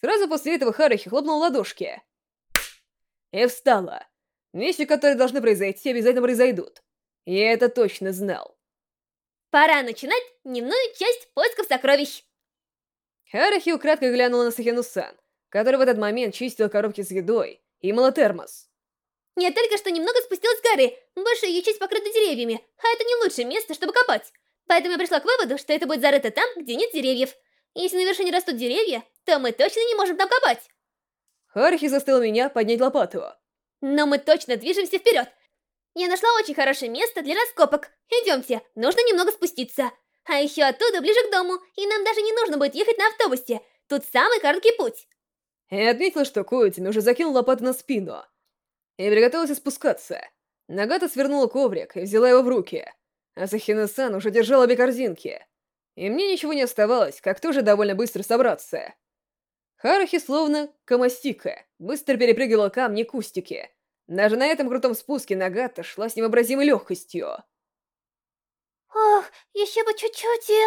Сразу после этого Харахи хлопнул в ладошки. И встала. Вещи, которые должны произойти, обязательно произойдут. Я это точно знал. Пора начинать дневную часть поисков сокровищ. Харахи украдкой глянула на Сахину-сан, который в этот момент чистил коробки с едой и мыла термос. Я только что немного спустилась с горы, большая ее часть покрыта деревьями, а это не лучшее место, чтобы копать. Поэтому я пришла к выводу, что это будет зарыто там, где нет деревьев. Если на вершине растут деревья, то мы точно не можем там копать. Харахи заставил меня поднять лопату. Но мы точно движемся вперед. Я нашла очень хорошее место для раскопок. Идемте, нужно немного спуститься. А еще оттуда ближе к дому, и нам даже не нужно будет ехать на автобусе. Тут самый короткий путь. Я отметила, что Коутин уже закинул лопату на спину. И приготовилась спускаться. Нагата свернула коврик и взяла его в руки. А Сахина-сан уже держала обе корзинки. И мне ничего не оставалось, как тоже довольно быстро собраться. Харахи словно камастика, быстро перепрыгивала камни кустики. Даже на этом крутом спуске Нагата шла с невообразимой легкостью. Ох, еще бы чуть-чуть и...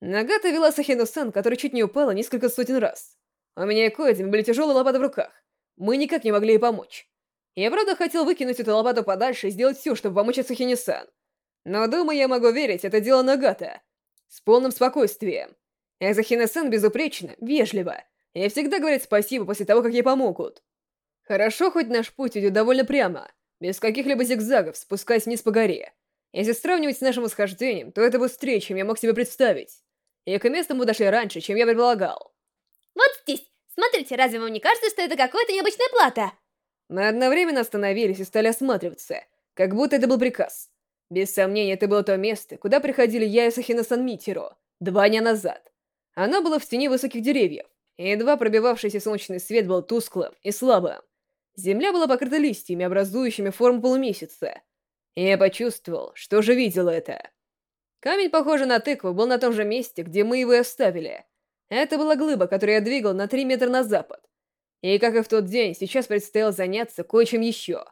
Нагата вела Сахину-сан, который чуть не упала несколько сотен раз. У меня и Коэдзин были тяжелые лопаты в руках. Мы никак не могли ей помочь. Я правда хотел выкинуть эту лопату подальше и сделать все, чтобы помочь Асахине-сан. Но, думаю, я могу верить, это дело Нагата. С полным спокойствием. Асахине-сан безупречно, вежливо. И всегда говорит спасибо после того, как ей помогут. Хорошо, хоть наш путь идет довольно прямо, без каких-либо зигзагов, спускаясь вниз по горе. Если сравнивать с нашим восхождением, то это быстрее, чем я мог себе представить. И к месту мы дошли раньше, чем я предполагал. Вот здесь! Смотрите, разве вам не кажется, что это какая-то необычная плата? Мы одновременно остановились и стали осматриваться, как будто это был приказ. Без сомнения, это было то место, куда приходили я и Сахина Санмитеро два дня назад. Оно было в тени высоких деревьев, и едва пробивавшийся солнечный свет был тусклым и слабым. Земля была покрыта листьями, образующими форму полумесяца. И я почувствовал, что уже видел это. Камень, похожий на тыкву, был на том же месте, где мы его и оставили. Это была глыба, которую я двигал на три метра на запад. И, как и в тот день, сейчас предстояло заняться кое-чем еще.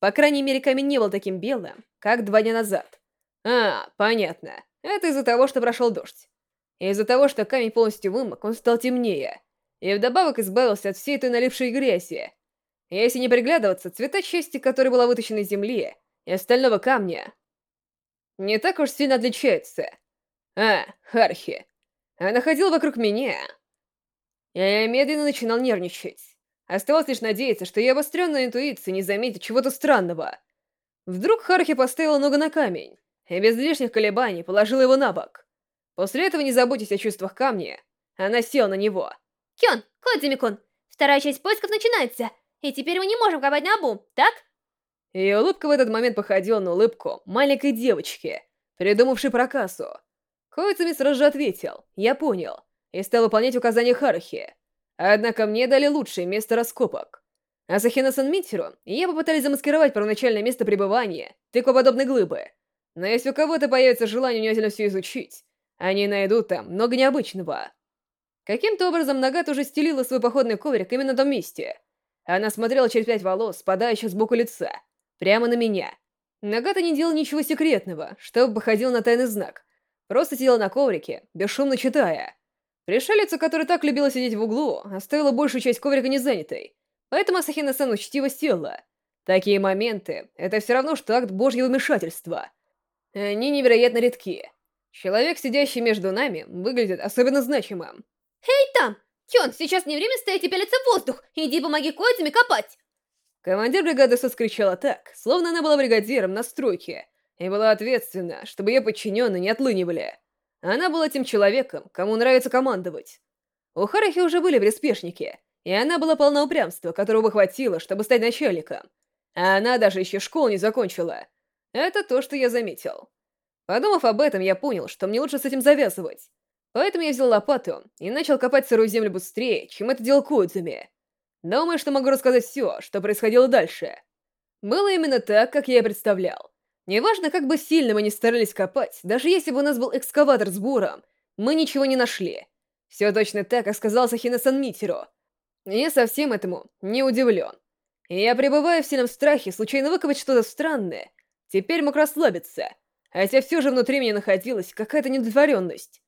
По крайней мере, камень не был таким белым, как два дня назад. А, понятно. Это из-за того, что прошел дождь. Из-за того, что камень полностью вымок, он стал темнее. И вдобавок избавился от всей этой налипшей грязи. Если не приглядываться, цвета части, которая была вытащена из земли, и остального камня, не так уж сильно отличаются. А, Хархи. Она ходила вокруг меня. Я медленно начинал нервничать. Оставалось лишь надеяться, что ее обостренная интуиция не заметит чего-то странного. Вдруг Хархи поставила ногу на камень, и без лишних колебаний положила его на бок. После этого, не заботясь о чувствах камня, она села на него. Кён, Кодзимикун, вторая часть поисков начинается, и теперь мы не можем копать на обум, так? Ее улыбка в этот момент походила на улыбку маленькой девочки, придумавшей проказу. Коицами сразу же ответил «Я понял» и стал выполнять указания Харахи. Однако мне дали лучшее место раскопок. А за Хинасан Миттеру я попытались замаскировать первоначальное место пребывания тыквоподобной глыбы. Но если у кого-то появится желание внимательно все изучить, они найдут там много необычного. Каким-то образом Нагат уже стелила свой походный коврик именно на том месте. Она смотрела через пять волос, спадающих сбоку лица, прямо на меня. Нагата не делала ничего секретного, чтобы походил на тайный знак. Просто сидела на коврике, бесшумно читая. Пришелица, которая так любила сидеть в углу, оставила большую часть коврика незанятой, поэтому Асахина-сан учтиво села. Такие моменты — это все равно, что акт божьего вмешательства. Они невероятно редки. Человек, сидящий между нами, выглядит особенно значимым. «Эй, там! Кён, сейчас не время стоять и пялиться в воздух! Иди помоги койцами копать!» Командир бригады соскричала так, словно она была бригадиром на стройке, и была ответственна, чтобы ее подчиненные не отлынивали. Она была тем человеком, кому нравится командовать. У Харахи уже были приспешники, и она была полна упрямства, которого бы хватило, чтобы стать начальником. А она даже еще школу не закончила. Это то, что я заметил. Подумав об этом, я понял, что мне лучше с этим завязывать. Поэтому я взял лопату и начал копать сырую землю быстрее, чем это делал Кудзуми. Думаю, что могу рассказать все, что происходило дальше. Было именно так, как я и представлял. Неважно, как бы сильно мы ни старались копать, даже если бы у нас был экскаватор с буром, мы ничего не нашли. Все точно так, как сказал Сахина-сан Митеро. Я совсем этому не удивлен. Я пребываю в сильном страхе случайно выкопать что-то странное. Теперь мог расслабиться, хотя все же внутри меня находилась какая-то недовлетворенность.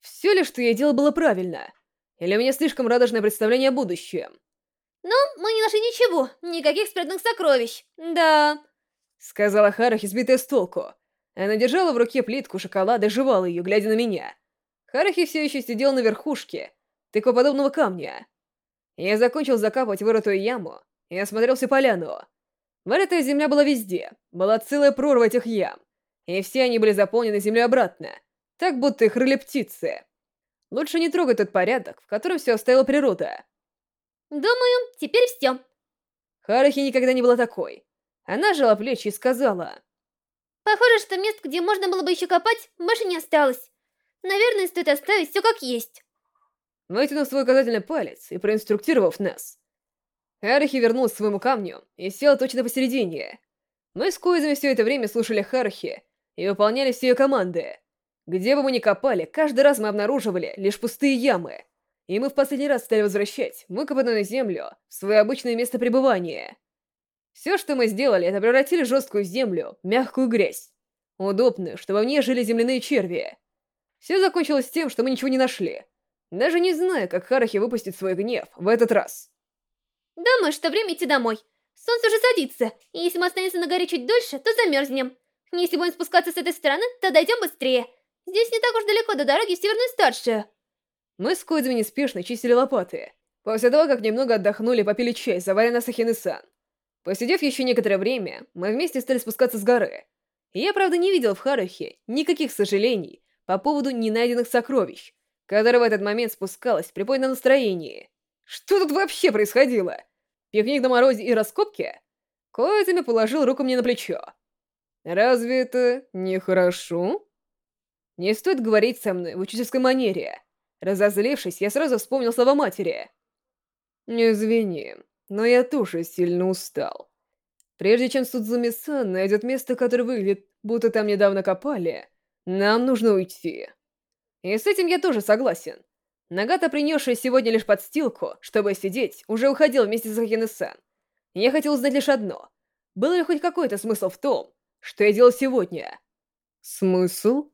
Все ли, что я делал, было правильно? Или у меня слишком радужное представление о будущем? Ну, мы не нашли ничего, никаких спрятанных сокровищ. Да. Сказала Харахи, сбитая с толку. Она держала в руке плитку шоколада и жевала ее, глядя на меня. Харахи все еще сидел на верхушке тыквоподобного камня. Я закончил закапывать вырытую яму и осмотрелся поляну. Вырытая земля была везде, была целая прорва этих ям, и все они были заполнены землей обратно, так будто их рыли птицы. Лучше не трогать тот порядок, в котором все оставила природа. Думаю, теперь все. Харахи никогда не была такой. Она жала плечи и сказала... Похоже, что мест, где можно было бы еще копать, больше не осталось. Наверное, стоит оставить все как есть. Вытянув свой указательный палец и проинструктировав нас, Харахи вернулась к своему камню и села точно посередине. Мы с Коизами все это время слушали Харахи и выполняли все ее команды. Где бы мы ни копали, каждый раз мы обнаруживали лишь пустые ямы. И мы в последний раз стали возвращать выкопанную на землю в свое обычное место пребывания. Все, что мы сделали, это превратили жесткую землю в мягкую грязь. Удобную, чтобы в ней жили земляные черви. Все закончилось тем, что мы ничего не нашли. Даже не знаю, как Харахи выпустит свой гнев в этот раз. Думаю, что время идти домой. Солнце уже садится, и если мы останемся на горе чуть дольше, то замерзнем. Если будем спускаться с этой стороны, то дойдем быстрее. Здесь не так уж далеко до дороги в Северную Старшую. Мы с Кодзими неспешно чистили лопаты. После того, как немного отдохнули, попили чай, заваренный Сахины-сан. Посидев еще некоторое время, мы вместе стали спускаться с горы. Я, правда, не видел в Харухе никаких сожалений по поводу ненайденных сокровищ, которая в этот момент спускалась в припойном настроении. Что тут вообще происходило? Пикник на морозе и раскопки? Коэзами положил руку мне на плечо. Разве это нехорошо? Не стоит говорить со мной в учительской манере. Разозлившись, я сразу вспомнил слова матери. «Извини, но я тоже сильно устал. Прежде чем Судзуми-сан найдет место, которое выглядит, будто там недавно копали, нам нужно уйти». И с этим я тоже согласен. Нагата, принесшая сегодня лишь подстилку, чтобы сидеть, уже уходил вместе с Хакины-сан. Я хотел узнать лишь одно. Был ли хоть какой-то смысл в том, что я делал сегодня? Смысл?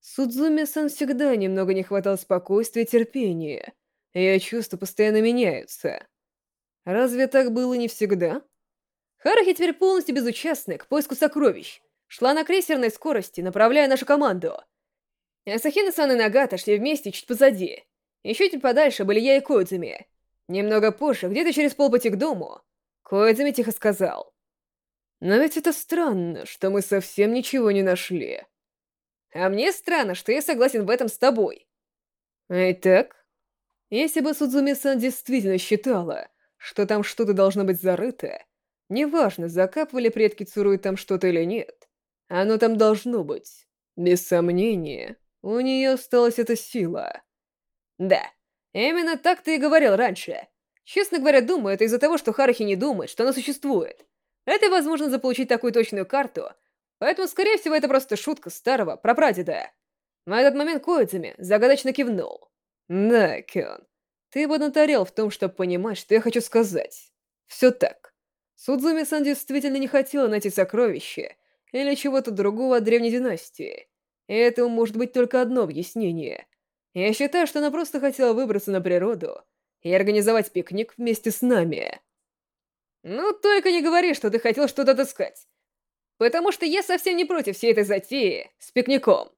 Судзуми-сан всегда немного не хватало спокойствия и терпения. Ее чувства постоянно меняются. Разве так было не всегда? Харахи теперь полностью безучастна к поиску сокровищ. Шла на крейсерной скорости, направляя нашу команду. Асахина-сан и Нагата шли вместе чуть позади. Еще чуть подальше были я и Коидзуми. Немного позже, где-то через полпути к дому, Коидзуми тихо сказал. «Но ведь это странно, что мы совсем ничего не нашли». А мне странно, что я согласен в этом с тобой. Итак, если бы Судзуми-сан действительно считала, что там что-то должно быть зарыто, неважно, закапывали предки Цуруи там что-то или нет, оно там должно быть. Без сомнения, у нее осталась эта сила. Да, именно так ты и говорил раньше. Честно говоря, думаю, это из-за того, что Харахи не думает, что она существует. Это возможно заполучить такую точную карту, Поэтому, скорее всего, это просто шутка старого прапрадеда. В этот момент Коидзами загадочно кивнул. «Да, Кён, ты поднаторел в том, чтобы понимать, что я хочу сказать. Все так. Судзуми-сан действительно не хотела найти сокровища или чего-то другого от древней династии. И этому может быть только одно объяснение. Я считаю, что она просто хотела выбраться на природу и организовать пикник вместе с нами. Ну, только не говори, что ты хотел что-то отыскать потому что я совсем не против всей этой затеи с пикником.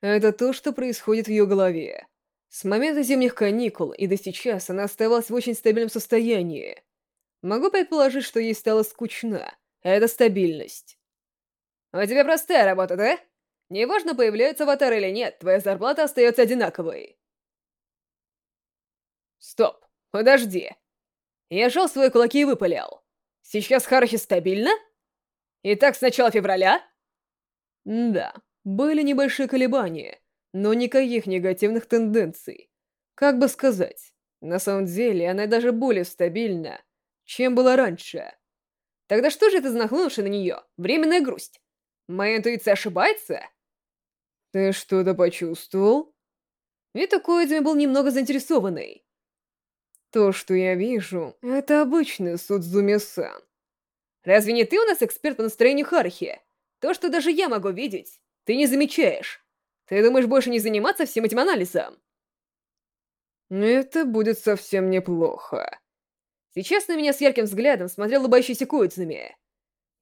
Это то, что происходит в ее голове. С момента зимних каникул и до сейчас она оставалась в очень стабильном состоянии. Могу предположить, что ей стало скучно. Это стабильность. У тебя простая работа, да? Неважно, появляются аватары или нет, твоя зарплата остается одинаковой. Стоп, подожди. Я жал свои кулаки и выпалил. Сейчас Харахи стабильно? Итак, с начала февраля? Да, были небольшие колебания, но никаких негативных тенденций. Как бы сказать, на самом деле она даже более стабильна, чем была раньше. Тогда что же это за нахлынувшая на нее временная грусть? Моя интуиция ошибается? Ты что-то почувствовал? Вид у Коидзуми был немного заинтересованный. То, что я вижу, это обычный Судзуми-сан. Разве не ты у нас эксперт по настроению Харахи? То, что даже я могу видеть, ты не замечаешь. Ты думаешь больше не заниматься всем этим анализом? Это будет совсем неплохо. Сейчас на меня с ярким взглядом смотрел улыбающийся Коидзуми.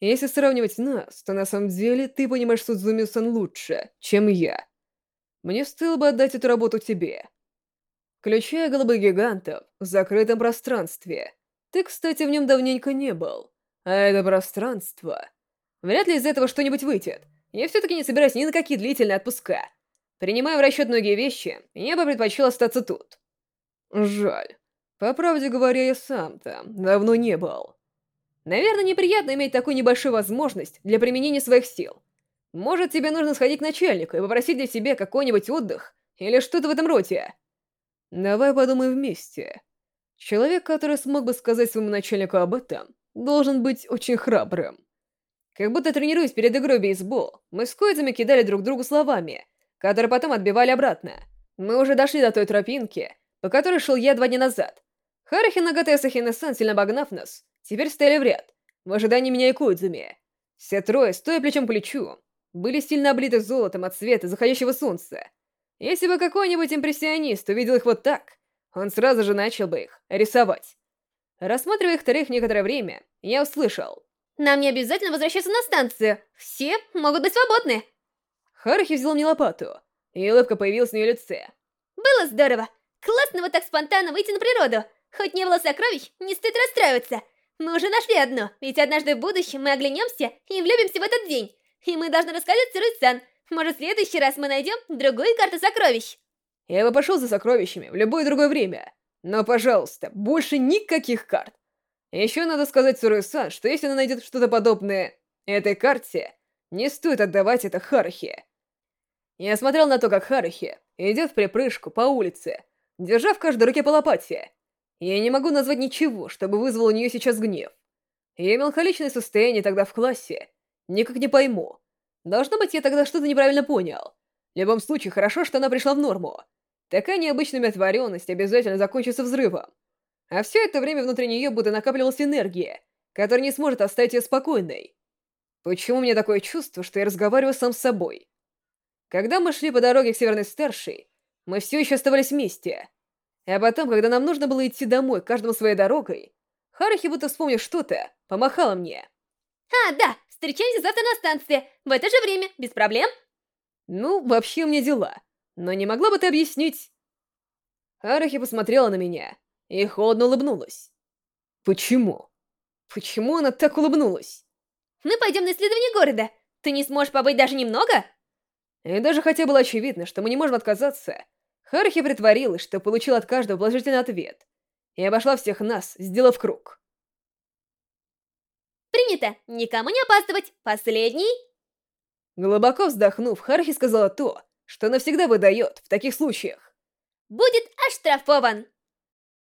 Если сравнивать нас, то на самом деле ты понимаешь Судзуми-сан лучше, чем я. Мне стоило бы отдать эту работу тебе. Включая голубых гигантов в закрытом пространстве. Ты, кстати, в нем давненько не был. А это пространство... Вряд ли из этого что-нибудь выйдет. Я все-таки не собираюсь ни на какие длительные отпуска. Принимая в расчет многие вещи, я бы предпочел остаться тут. Жаль. По правде говоря, я сам там давно не был. Наверное, неприятно иметь такую небольшую возможность для применения своих сил. Может, тебе нужно сходить к начальнику и попросить для себя какой-нибудь отдых или что-то в этом роде. Давай подумаем вместе. Человек, который смог бы сказать своему начальнику об этом, должен быть очень храбрым. Как будто тренируясь перед игрой в бейсбол, мы с Коидзами кидали друг другу словами, которые потом отбивали обратно. Мы уже дошли до той тропинки, по которой шел я два дня назад. Харахи, Нагата и Сахина-сан, сильно обогнав нас, теперь стояли в ряд, в ожидании меня и Коидзами. Все трое, стоя плечом к плечу, были сильно облиты золотом от света заходящего солнца. Если бы какой-нибудь импрессионист увидел их вот так, он сразу же начал бы их рисовать. Рассматривая их вторых некоторое время, я услышал. «Нам не обязательно возвращаться на станцию. Все могут быть свободны». Харахи взял мне лопату, и улыбка появилась на ее лице. «Было здорово. Классно вот так спонтанно выйти на природу. Хоть не было сокровищ, не стоит расстраиваться. Мы уже нашли одно, ведь однажды в будущем мы оглянемся и влюбимся в этот день. И мы должны рассказать Церуй-сан. Может, в следующий раз мы найдем другую карту сокровищ. Я бы пошел за сокровищами в любое другое время. Но, пожалуйста, больше никаких карт. Еще надо сказать Цуруй-сан, что если она найдет что-то подобное этой карте, не стоит отдавать это Харахи. Я смотрел на то, как Харахи идет в припрыжку по улице, держа в каждой руке по лопате. Я не могу назвать ничего, чтобы вызвало у нее сейчас гнев. Ее меланхоличное состояние тогда в классе никак не пойму. Должно быть, я тогда что-то неправильно понял. В любом случае, хорошо, что она пришла в норму. Такая необычная умиротворенность обязательно закончится взрывом. А все это время внутри нее будто накапливалась энергия, которая не сможет оставить ее спокойной. Почему мне такое чувство, что я разговариваю сам с собой? Когда мы шли по дороге к Северной Старшей, мы все еще оставались вместе. А потом, когда нам нужно было идти домой, каждому своей дорогой, Харахи, будто вспомнив что-то, помахала мне. «А, да, встречаемся завтра на станции, в это же время, без проблем?» «Ну, вообще у меня дела, но не могла бы ты объяснить?» Харахи посмотрела на меня и холодно улыбнулась. «Почему? Почему она так улыбнулась?» «Мы пойдем на исследование города. Ты не сможешь побыть даже немного?» И даже хотя было очевидно, что мы не можем отказаться, Харахи притворилась, что получила от каждого положительный ответ, и обошла всех нас, сделав круг. Принято! Никому не опаздывать! Последний! Глубоко вздохнув, Харахи сказала то, что навсегда выдает в таких случаях. Будет оштрафован!